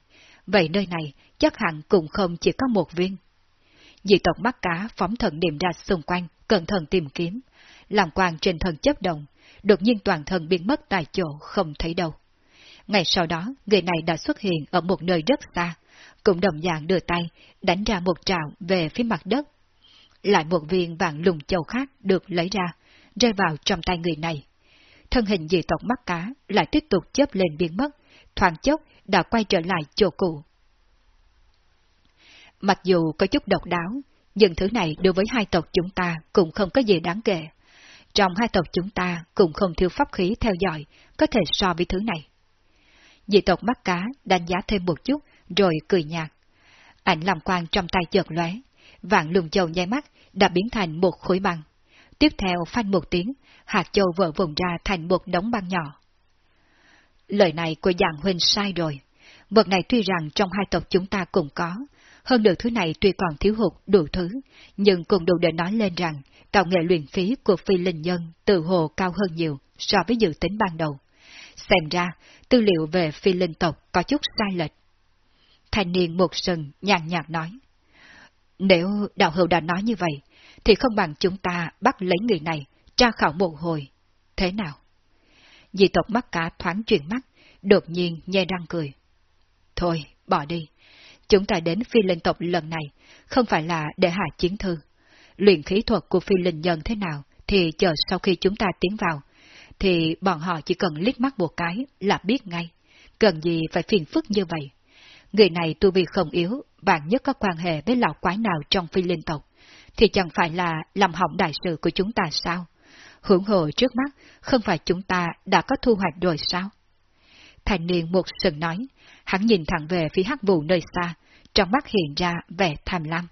Vậy nơi này chắc hẳn cũng không chỉ có một viên. Dị tộc mắt cá phóng thần điểm ra xung quanh, cẩn thận tìm kiếm. Làm quang trên thần chấp động, đột nhiên toàn thân biến mất tại chỗ không thấy đâu. Ngày sau đó, người này đã xuất hiện ở một nơi rất xa, cũng đồng dạng đưa tay, đánh ra một trào về phía mặt đất. Lại một viên vàng lùng châu khác được lấy ra, rơi vào trong tay người này thân hình dị tộc mắt cá lại tiếp tục chớp lên biến mất, thoáng chốc đã quay trở lại chỗ cũ. Mặc dù có chút độc đáo, nhưng thứ này đối với hai tộc chúng ta cũng không có gì đáng kể. Trong hai tộc chúng ta cũng không thiếu pháp khí theo dõi, có thể so với thứ này. Dị tộc mắt cá đánh giá thêm một chút, rồi cười nhạt. Ảnh làm quang trong tay chợt lóe, vạn lùng châu nháy mắt đã biến thành một khối băng. Tiếp theo phanh một tiếng, hạt châu vỡ vùng ra thành một đống băng nhỏ. Lời này của dạng huynh sai rồi. Vật này tuy rằng trong hai tộc chúng ta cũng có, hơn được thứ này tuy còn thiếu hụt đủ thứ, nhưng cũng đủ để nói lên rằng tạo nghệ luyện khí của phi linh nhân tự hồ cao hơn nhiều so với dự tính ban đầu. Xem ra, tư liệu về phi linh tộc có chút sai lệch. Thanh niên một sừng nhàn nhạt nói. Nếu đạo hữu đã nói như vậy, thì không bằng chúng ta bắt lấy người này, tra khảo một hồi. Thế nào? Dị tộc mắt cá thoáng chuyển mắt, đột nhiên nhe răng cười. Thôi, bỏ đi. Chúng ta đến phi linh tộc lần này, không phải là để hạ chiến thư. Luyện khí thuật của phi linh nhân thế nào, thì chờ sau khi chúng ta tiến vào, thì bọn họ chỉ cần liếc mắt một cái là biết ngay. Cần gì phải phiền phức như vậy. Người này tu vi không yếu, bạn nhất có quan hệ với lão quái nào trong phi linh tộc, thì chẳng phải là làm hỏng đại sự của chúng ta sao? Hưởng hộ trước mắt, không phải chúng ta đã có thu hoạch rồi sao? Thành niên một sừng nói, hắn nhìn thẳng về phía hắc vụ nơi xa, trong mắt hiện ra vẻ tham lam.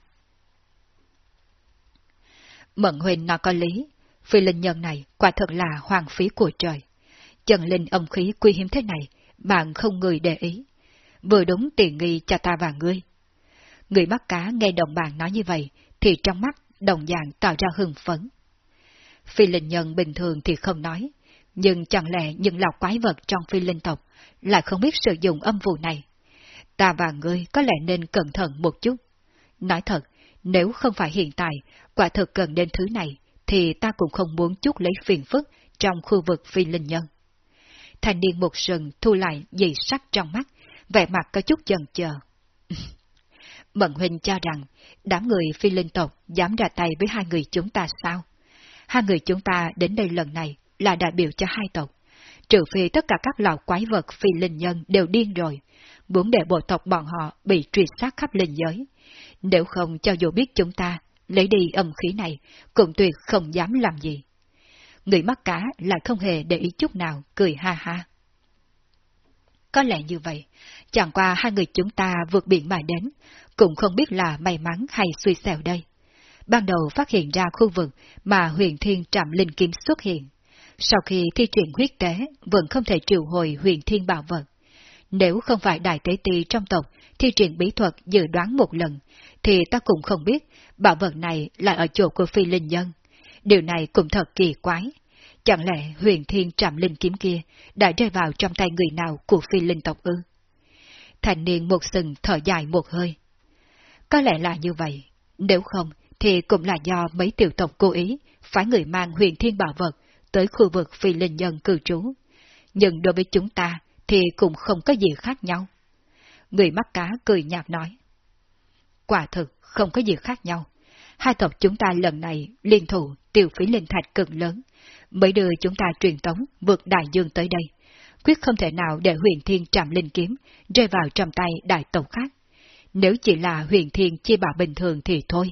Mận Huỳnh nói có lý, phi linh nhân này quả thật là hoàng phí của trời. Trần linh âm khí quý hiếm thế này, bạn không người để ý. Vừa đúng tiền nghi cho ta và ngươi. Người bắt cá nghe đồng bạn nói như vậy, thì trong mắt đồng dạng tạo ra hưng phấn. Phi linh nhân bình thường thì không nói, nhưng chẳng lẽ những lão quái vật trong phi linh tộc lại không biết sử dụng âm vụ này? Ta và ngươi có lẽ nên cẩn thận một chút. Nói thật, nếu không phải hiện tại, quả thực cần đến thứ này, thì ta cũng không muốn chút lấy phiền phức trong khu vực phi linh nhân. Thành niên một sừng thu lại dị sắc trong mắt, vẻ mặt có chút chần chờ. Mận huynh cho rằng, đám người phi linh tộc dám ra tay với hai người chúng ta sao? Hai người chúng ta đến đây lần này là đại biểu cho hai tộc. Trừ phi tất cả các lão quái vật phi linh nhân đều điên rồi, muốn để bộ tộc bọn họ bị truy sát khắp linh giới. Nếu không cho dù biết chúng ta lấy đi âm khí này, cũng tuyệt không dám làm gì. Người mắc cá lại không hề để ý chút nào, cười ha ha. Có lẽ như vậy, chẳng qua hai người chúng ta vượt biển mà đến, cũng không biết là may mắn hay suy xẻo đây. Ban đầu phát hiện ra khu vực mà huyền thiên trạm linh kiếm xuất hiện. Sau khi thi triển huyết tế, vẫn không thể triệu hồi huyền thiên bảo vật. Nếu không phải đại tế ti trong tộc thi triển bí thuật dự đoán một lần, thì ta cũng không biết bảo vật này là ở chỗ của phi linh nhân. Điều này cũng thật kỳ quái. Chẳng lẽ huyền thiên trạm linh kiếm kia đã rơi vào trong tay người nào của phi linh tộc ư? Thành niên một sừng thở dài một hơi. Có lẽ là như vậy, nếu không thì cũng là do mấy tiểu tộc cố ý phải người mang huyền thiên bảo vật tới khu vực phi linh nhân cư trú. Nhưng đối với chúng ta thì cũng không có gì khác nhau. Người mắt cá cười nhạt nói. Quả thực không có gì khác nhau. Hai tộc chúng ta lần này liên thủ tiêu phí linh thạch cực lớn, mới đưa chúng ta truyền tống vượt đại dương tới đây. Quyết không thể nào để huyền thiên trạm linh kiếm rơi vào trong tay đại tộc khác. Nếu chỉ là huyền thiên chi bảo bình thường thì thôi,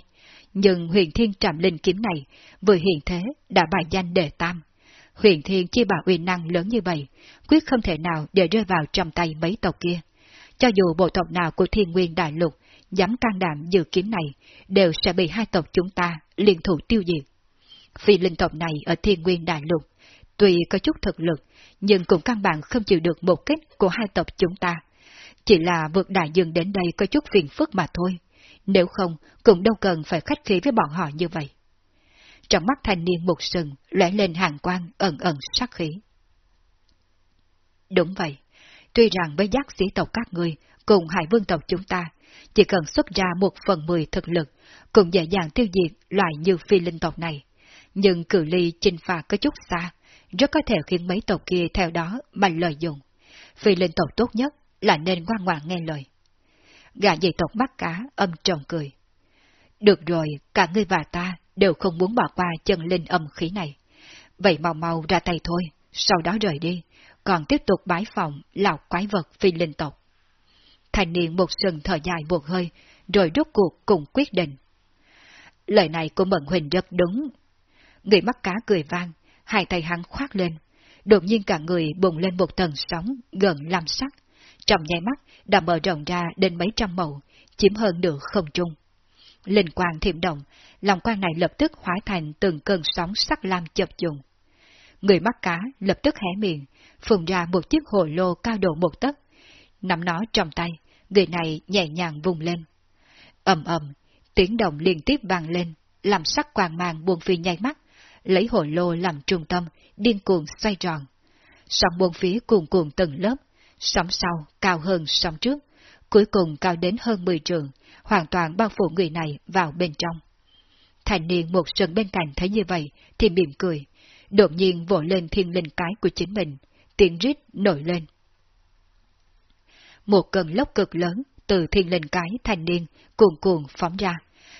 nhưng huyền thiên trạm linh kiếm này vừa hiện thế đã bài danh đề tam. Huyền thiên chi bảo uy năng lớn như vậy, quyết không thể nào để rơi vào trong tay mấy tộc kia. Cho dù bộ tộc nào của thiên nguyên đại lục dám can đảm dự kiếm này, đều sẽ bị hai tộc chúng ta liên thủ tiêu diệt. Phi linh tộc này ở thiên nguyên đại lục, tuy có chút thực lực, nhưng cũng căn bản không chịu được một kích của hai tộc chúng ta. Chỉ là vượt đại dương đến đây có chút phiền phức mà thôi, nếu không cũng đâu cần phải khách khí với bọn họ như vậy. Trong mắt thanh niên một sừng lóe lên hàng quang ẩn ẩn sắc khí. Đúng vậy, tuy rằng với giác sĩ tộc các người cùng hải vương tộc chúng ta, chỉ cần xuất ra một phần mười thực lực, cũng dễ dàng tiêu diệt loại như phi linh tộc này. Nhưng cử ly chinh phạt có chút xa, rất có thể khiến mấy tộc kia theo đó mà lợi dụng. Phi linh tộc tốt nhất là nên ngoan ngoãn nghe lời. Gã dị tộc bắt cá âm trầm cười. Được rồi, cả ngươi và ta đều không muốn bỏ qua chân linh âm khí này. Vậy mau mau ra tay thôi, sau đó rời đi, còn tiếp tục bái phòng lão quái vật phi linh tộc. Thành niên một sừng thở dài một hơi, rồi rút cuộc cùng quyết định. Lời này của Mận Huỳnh rất đúng. Người mắt cá cười vang, hai tay hắn khoát lên. Đột nhiên cả người bùng lên một tầng sóng gần lam sắc. Trong nháy mắt đã mở rộng ra đến mấy trăm mẫu, chiếm hơn nửa không trung. Linh quang thiểm động, lòng quang này lập tức hóa thành từng cơn sóng sắc lam chập trùng. Người mắt cá lập tức hé miệng, phùng ra một chiếc hồ lô cao độ một tấc. Nắm nó trong tay, người này nhẹ nhàng vùng lên. ầm ầm, tiếng động liên tiếp vang lên, làm sắc quang mang buông phi nháy mắt, lấy hồ lô làm trung tâm, điên cuồng xoay tròn. Sóng buông phía cuồn cuộn từng lớp, sóng sau cao hơn sóng trước, cuối cùng cao đến hơn 10 trường, hoàn toàn bao phủ người này vào bên trong. Thành niên một sân bên cạnh thấy như vậy thì mỉm cười, đột nhiên vỗ lên thiên linh cái của chính mình, tiếng rít nổi lên. một cơn lốc cực lớn từ thiên linh cái thành niên cuồn cuồn phóng ra,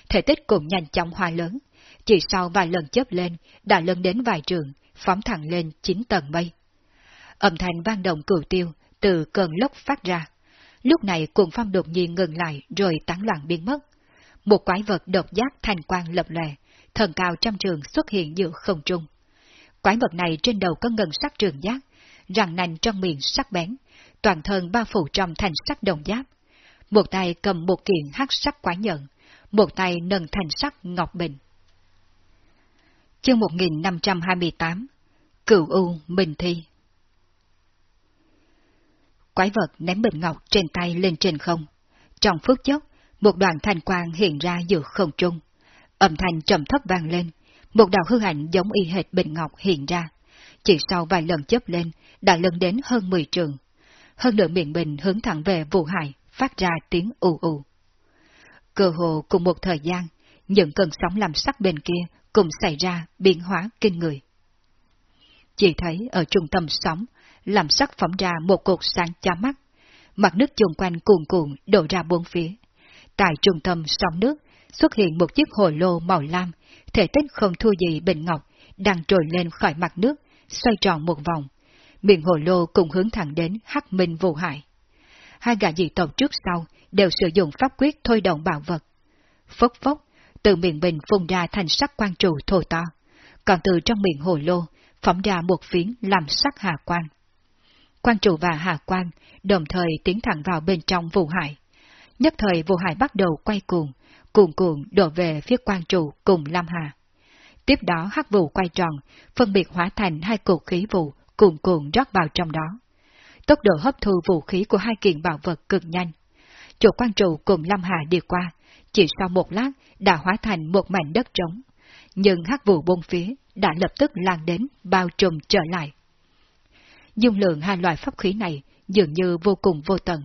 thể tích cũng nhanh chóng hoa lớn, chỉ sau vài lần chớp lên đã lên đến vài trường, phóng thẳng lên chín tầng mây. Âm thanh vang động cửu tiêu từ cơn lốc phát ra. Lúc này cuồng phong đột nhiên ngừng lại rồi tán loạn biến mất. Một quái vật độc giác thành quang lập lòe, thần cao trăm trường xuất hiện giữa không trung. Quái vật này trên đầu có ngân sắc trường giác, răng nành trong miệng sắc bén, toàn thân bao phủ trong thành sắc đồng giáp. Một tay cầm một kiện hắc sắc quái nhận, một tay nâng thành sắc ngọc bình. Chương 1528 Cửu U Minh Thi Quái vật ném bình ngọc trên tay lên trên không. Trong phút chốc, một đoàn thanh quang hiện ra giữa không trung. Âm thanh trầm thấp vang lên, một đạo hư ảnh giống y hệt bình ngọc hiện ra. Chỉ sau vài lần chớp lên, đã lần đến hơn 10 trường. Hơn nữa miệng bình hướng thẳng về vụ hải, phát ra tiếng ù ù. Cơ hồ cùng một thời gian, những cơn sóng làm sắc bên kia cùng xảy ra biến hóa kinh người. Chỉ thấy ở trung tâm sóng, làm sắc phóng ra một cột sáng chá mắt. Mặt nước chung quanh cuồn cuộn đổ ra bốn phía. Tại trung tâm sóng nước xuất hiện một chiếc hồ lô màu lam, thể tích không thua gì bình ngọc, đang trồi lên khỏi mặt nước, xoay tròn một vòng. Miệng hồ lô cùng hướng thẳng đến hắc minh vô hại. Hai gã dị tộc trước sau đều sử dụng pháp quyết thôi động bảo vật. Phốc phốc, từ miệng bình phun ra thành sắc quan trụ thô to, còn từ trong miệng hồ lô phóng ra một phiến làm sắc hà quan. Quan trụ và hà quan đồng thời tiến thẳng vào bên trong vụ hải. Nhất thời vụ hải bắt đầu quay cuồng, cuồng cuồng đổ về phía quan trụ cùng Lam Hà. Tiếp đó hắc vụ quay tròn, phân biệt hóa thành hai cột khí vụ cuồn cuộn rót vào trong đó. Tốc độ hấp thu vũ khí của hai kiện bảo vật cực nhanh. Chỗ quan trụ cùng Lam Hà đi qua, chỉ sau một lát đã hóa thành một mảnh đất trống. Nhưng hắc vụ bôn phía đã lập tức lan đến bao trùm trở lại. Dung lượng hai loại pháp khí này dường như vô cùng vô tận.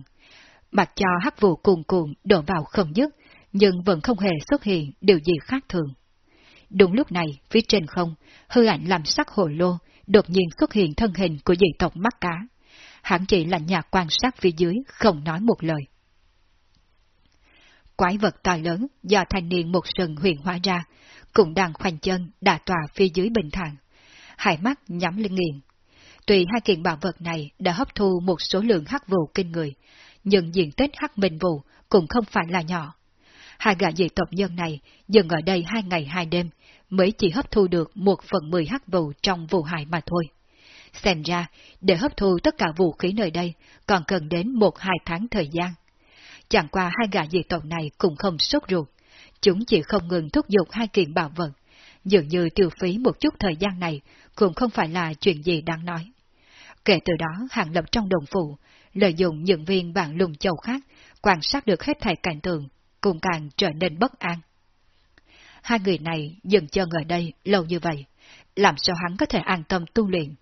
Mặc cho hắc vụ cuồn cuộn đổ vào không dứt, nhưng vẫn không hề xuất hiện điều gì khác thường. Đúng lúc này, phía trên không, hư ảnh làm sắc hồ lô, đột nhiên xuất hiện thân hình của dị tộc mắt cá. Hắn chỉ là nhà quan sát phía dưới, không nói một lời. Quái vật to lớn do thanh niên một sừng huyền hóa ra, cũng đang khoanh chân đà tòa phía dưới bình thản. Hai mắt nhắm lên nghiền. Tùy hai kiện bảo vật này đã hấp thu một số lượng hắc vụ kinh người, nhưng diện tích hắc minh vụ cũng không phải là nhỏ. Hai gã dị tộc nhân này dừng ở đây hai ngày hai đêm, mới chỉ hấp thu được một phần mười hắc vụ trong vụ hại mà thôi. Xem ra, để hấp thu tất cả vũ khí nơi đây, còn cần đến một hai tháng thời gian. Chẳng qua hai gã dị tộc này cũng không sốt ruột. Chúng chỉ không ngừng thúc giục hai kiện bảo vật. Dường như tiêu phí một chút thời gian này cũng không phải là chuyện gì đáng nói. Kể từ đó, hàng lập trong đồng phụ, lợi dụng những viên bản lùng châu khác, quan sát được hết thảy cảnh tượng, cũng càng trở nên bất an. Hai người này dừng chân ở đây lâu như vậy, làm sao hắn có thể an tâm tu luyện.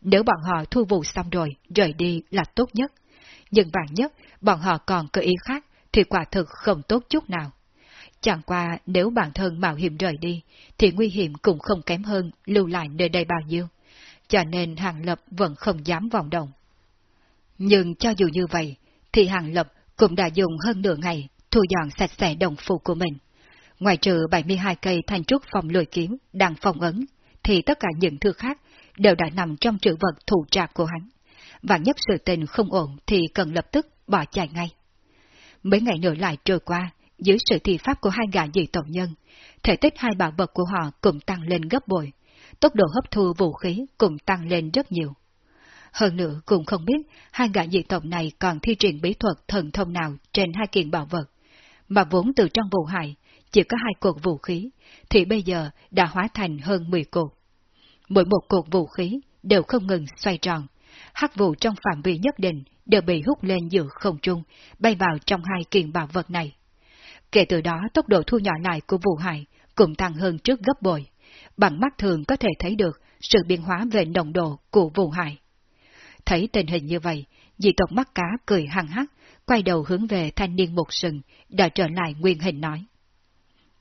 Nếu bọn họ thu vụ xong rồi, rời đi là tốt nhất. Nhưng vạn nhất, bọn họ còn cơ ý khác, thì quả thực không tốt chút nào. Chẳng qua nếu bản thân mạo hiểm rời đi, thì nguy hiểm cũng không kém hơn lưu lại nơi đây bao nhiêu. Cho nên Hàng Lập vẫn không dám vọng động. Nhưng cho dù như vậy, thì Hàng Lập cũng đã dùng hơn nửa ngày thu dọn sạch sẽ đồng phục của mình. Ngoài trừ 72 cây thanh trúc phòng lôi kiếm đang phong ấn, thì tất cả những thứ khác đều đã nằm trong trữ vật thủ trạc của hắn. Và nhất sự tình không ổn thì cần lập tức bỏ chạy ngay. Mấy ngày nữa lại trôi qua, dưới sự thi pháp của hai gã dị tộc nhân, thể tích hai bảo vật của họ cũng tăng lên gấp bội, tốc độ hấp thu vũ khí cũng tăng lên rất nhiều. Hơn nữa cũng không biết hai gã dị tộc này còn thi triển bí thuật thần thông nào trên hai kiện bảo vật, mà vốn từ trong vụ hải chỉ có hai cột vũ khí, thì bây giờ đã hóa thành hơn 10 cột. Mỗi một cột vũ khí đều không ngừng xoay tròn, hắc vụ trong phạm vi nhất định đều bị hút lên giữa không trung, bay vào trong hai kiện bảo vật này. Kể từ đó tốc độ thu nhỏ lại của vụ hải cũng tăng hơn trước gấp bội, bằng mắt thường có thể thấy được sự biến hóa về nồng độ của vụ hải. Thấy tình hình như vậy, dị tộc mắt cá cười hăng hắc, quay đầu hướng về thanh niên một sừng, đã trở lại nguyên hình nói.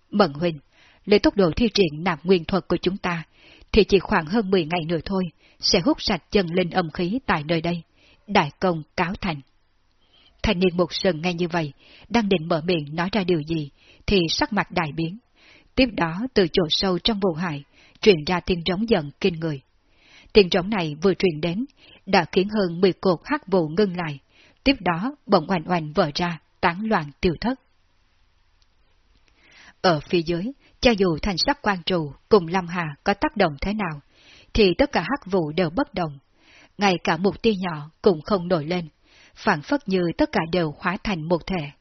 Mận huynh, lấy tốc độ thi triển nạp nguyên thuật của chúng ta, thì chỉ khoảng hơn 10 ngày nữa thôi, sẽ hút sạch chân linh âm khí tại nơi đây. Đại công cáo thành. Thanh niên một sừng nghe như vậy, đang định mở miệng nói ra điều gì, thì sắc mặt đại biến. Tiếp đó, từ chỗ sâu trong vụ hải, truyền ra tiếng trống giận kinh người. Tiếng trống này vừa truyền đến, đã khiến hơn 10 cột hắc vụ ngưng lại, tiếp đó bỗng oanh oanh vỡ ra, tán loạn tiêu thất. Ở phía dưới, cho dù thành sắc quan trụ cùng Lâm Hà có tác động thế nào, thì tất cả hắc vụ đều bất động. Ngay cả một tia nhỏ cũng không nổi lên, phản phất như tất cả đều hóa thành một thể.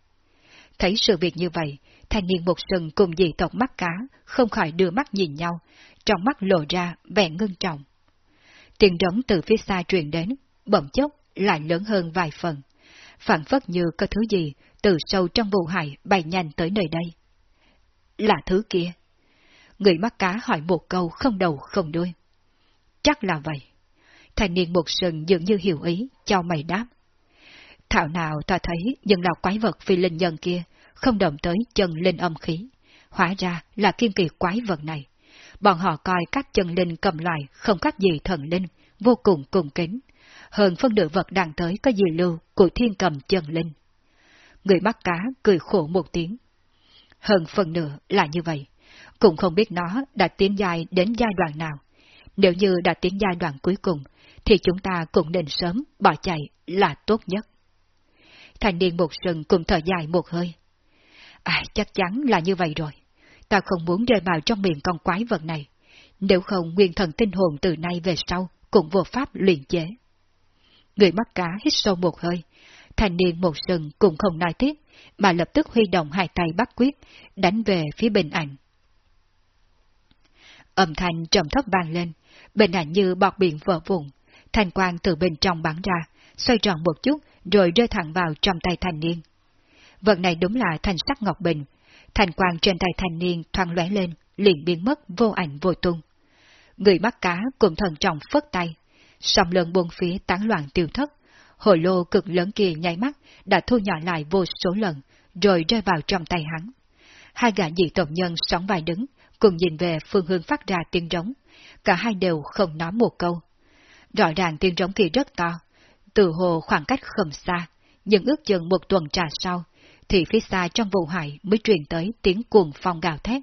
Thấy sự việc như vậy, thanh niên một sừng cùng dị tộc mắt cá không khỏi đưa mắt nhìn nhau, trong mắt lộ ra vẻ ngưng trọng. Tiếng đống từ phía xa truyền đến, bỗng chốc lại lớn hơn vài phần, phản phất như có thứ gì từ sâu trong vụ hải bay nhanh tới nơi đây. Là thứ kia. Người mắt cá hỏi một câu không đầu không đuôi. Chắc là vậy. Thanh niên một sừng dường như hiểu ý, cho mày đáp. Thảo nào ta thấy những lão quái vật phi linh nhân kia không động tới chân linh âm khí. Hóa ra là kiên kỳ quái vật này. Bọn họ coi các chân linh cầm loài không khác gì thần linh, vô cùng cùng kính. Hơn phân nửa vật đang tới có gì lưu của thiên cầm chân linh. Người mắt cá cười khổ một tiếng. Hơn phần nửa là như vậy. Cũng không biết nó đã tiến dài đến giai đoạn nào. Nếu như đã tiến giai đoạn cuối cùng, thì chúng ta cũng nên sớm bỏ chạy là tốt nhất. Thành niên một sừng cùng thở dài một hơi. À, chắc chắn là như vậy rồi. Ta không muốn rơi vào trong miệng con quái vật này. Nếu không nguyên thần tinh hồn từ nay về sau cũng vô pháp luyện chế. Người mắt cá hít sâu một hơi. Thành niên một sừng cũng không nói tiếp, mà lập tức huy động hai tay bắt quyết, đánh về phía bình ảnh. Âm thanh trầm thấp vang lên, bình ảnh như bọt biển vỡ vụn, thanh quang từ bên trong bắn ra, xoay tròn một chút rồi rơi thẳng vào trong tay thanh niên. Vật này đúng là thành sắc ngọc bình, thành quang trên tay thanh niên thoáng lóe lên, liền biến mất vô ảnh vô tung. Người mắt cá cũng thần trọng phất tay, sòng lần buông phía tán loạn tiêu thất, hồi lô cực lớn kia nháy mắt đã thu nhỏ lại vô số lần, rồi rơi vào trong tay hắn. Hai gã dị tộc nhân sóng vai đứng, cùng nhìn về phương hướng phát ra tiếng rống, cả hai đều không nói một câu. Rõ ràng tiếng rống kia rất to, từ hồ khoảng cách không xa, nhưng ước chừng một tuần trà sau, thì phía xa trong vụ hải mới truyền tới tiếng cuồng phong gào thét.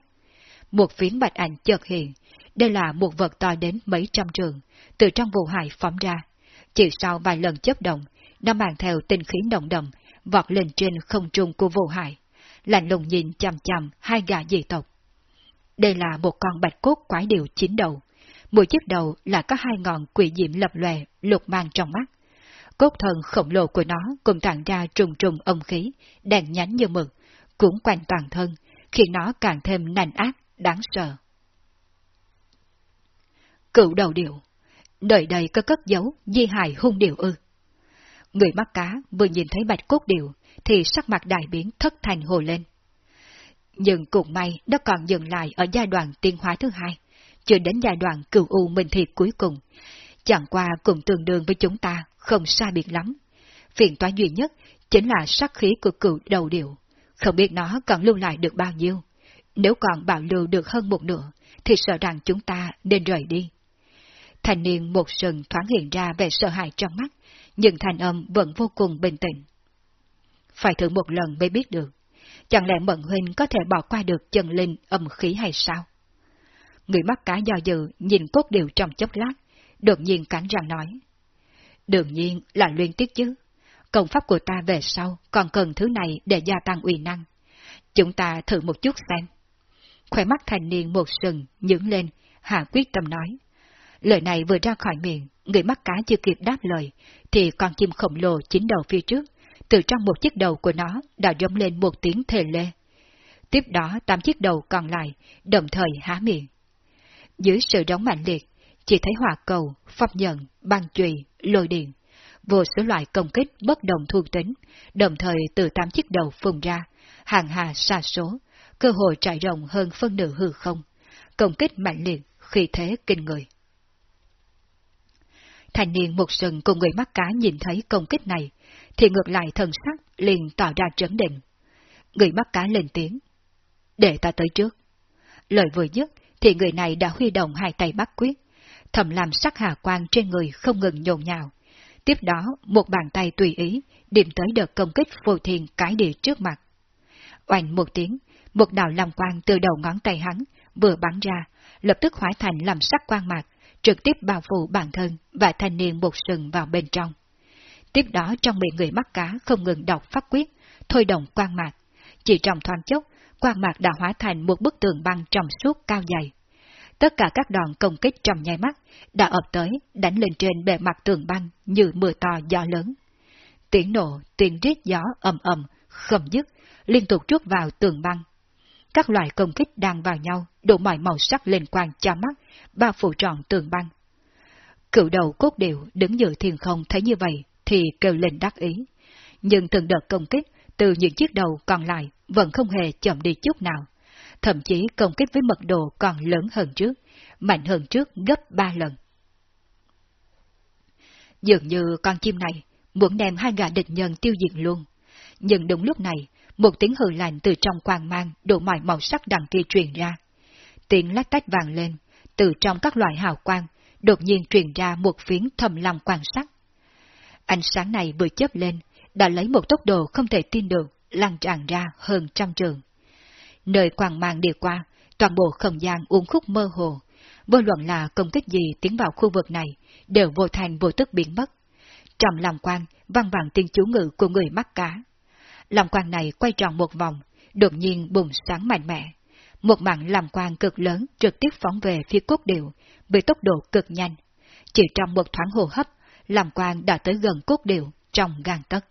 Một phiến bạch ảnh chợt hiện, đây là một vật to đến mấy trăm trường, từ trong vụ hải phóng ra. Chỉ sau vài lần chấp động, nó mang theo tinh khí động đậm, vọt lên trên không trung của vụ hải, lạnh lùng nhìn chằm chằm hai gã dị tộc. Đây là một con bạch cốt quái điệu chín đầu, mỗi chiếc đầu là có hai ngọn quỷ diệm lập lòe, lục mang trong mắt. Cốt thần khổng lồ của nó cũng tản ra trùng trùng âm khí, đèn nhánh như mực, cũng quanh toàn thân, khiến nó càng thêm nành ác, đáng sợ. Cựu đầu điệu Đời đây có cất giấu di hài hung điệu ư. Người mắt cá vừa nhìn thấy bạch cốt điệu, thì sắc mặt đại biến thất thành hồ lên. Nhưng cũng may nó còn dừng lại ở giai đoạn tiên hóa thứ hai, chưa đến giai đoạn cựu u minh thiệt cuối cùng. Chẳng qua cũng tương đương với chúng ta, không sai biệt lắm. Phiền toái duy nhất chính là sắc khí của cựu đầu điệu, không biết nó còn lưu lại được bao nhiêu. Nếu còn bảo lưu được hơn một nửa, thì sợ rằng chúng ta nên rời đi. Thành niên một sừng thoáng hiện ra vẻ sợ hãi trong mắt, nhưng thành âm vẫn vô cùng bình tĩnh. Phải thử một lần mới biết được, chẳng lẽ Mận Huynh có thể bỏ qua được chân linh âm khí hay sao? Người mắt cá do dự nhìn cốt điều trong chốc lát, đột nhiên cắn răng nói. Đương nhiên là liên tiếp chứ. Công pháp của ta về sau còn cần thứ này để gia tăng uy năng. Chúng ta thử một chút xem. Khỏe mắt thành niên một sừng, nhướng lên, hạ quyết tâm nói. Lời này vừa ra khỏi miệng, người mắt cá chưa kịp đáp lời, thì con chim khổng lồ chín đầu phía trước, từ trong một chiếc đầu của nó đã giống lên một tiếng thề lê. Tiếp đó tám chiếc đầu còn lại, đồng thời há miệng. Dưới sự đóng mạnh liệt, chỉ thấy hỏa cầu, pháp nhận, băng chùy, lôi điện, vô số loại công kích bất đồng thuộc tính, đồng thời từ tám chiếc đầu phùng ra, hàng hà xa số, cơ hội trải rộng hơn phân nửa hư không, công kích mạnh liệt, khi thế kinh người. Thành niên một sừng cùng người mắt cá nhìn thấy công kích này, thì ngược lại thần sắc liền tỏ ra trấn định. Người mắt cá lên tiếng. Để ta tới trước. Lời vừa dứt, thì người này đã huy động hai tay bắt quyết, thầm làm sắc hà quang trên người không ngừng nhồn nhào. Tiếp đó, một bàn tay tùy ý, điểm tới đợt công kích phù thiên cái địa trước mặt. Oanh một tiếng, một đạo lòng quang từ đầu ngón tay hắn, vừa bắn ra, lập tức hóa thành làm sắc quang mạc, trực tiếp bao phủ bản thân và thanh niên một sừng vào bên trong. Tiếp đó trong miệng người mắc cá không ngừng đọc phát quyết, thôi động quang mạc. Chỉ trong thoáng chốc, quang mạc đã hóa thành một bức tường băng trong suốt cao dày. Tất cả các đòn công kích trong nháy mắt đã ập tới, đánh lên trên bề mặt tường băng như mưa to gió lớn. Tiếng nổ, tiếng rít gió ầm ầm, không dứt, liên tục trút vào tường băng. Các loại công kích đang vào nhau, đổ mọi màu sắc lên quang cho mắt, bao phủ tròn tường băng. Cựu đầu cốt điệu đứng giữa thiên không thấy như vậy, thì kêu lên đắc ý. Nhưng từng đợt công kích từ những chiếc đầu còn lại vẫn không hề chậm đi chút nào. Thậm chí công kích với mật độ còn lớn hơn trước, mạnh hơn trước gấp ba lần. Dường như con chim này muốn đem hai gã địch nhân tiêu diệt luôn. Nhưng đúng lúc này, một tiếng hừ lạnh từ trong quang mang đủ mọi màu sắc đằng kia truyền ra. Tiếng lách tách vàng lên, từ trong các loại hào quang, đột nhiên truyền ra một phiến thầm lòng quan sát. Ánh sáng này vừa chớp lên, đã lấy một tốc độ không thể tin được, lan tràn ra hơn trăm trường. Nơi quang mang đi qua, toàn bộ không gian uốn khúc mơ hồ, vô luận là công kích gì tiến vào khu vực này, đều vô thành vô tức biến mất. Trong lòng quang, vang vàng tiếng chú ngữ của người mắc cá. Lòng quang này quay tròn một vòng, đột nhiên bùng sáng mạnh mẽ. Một mảng làm quang cực lớn trực tiếp phóng về phía cốt điệu, với tốc độ cực nhanh. Chỉ trong một thoáng hồ hấp, làm quang đã tới gần cốt điệu trong gan tấc.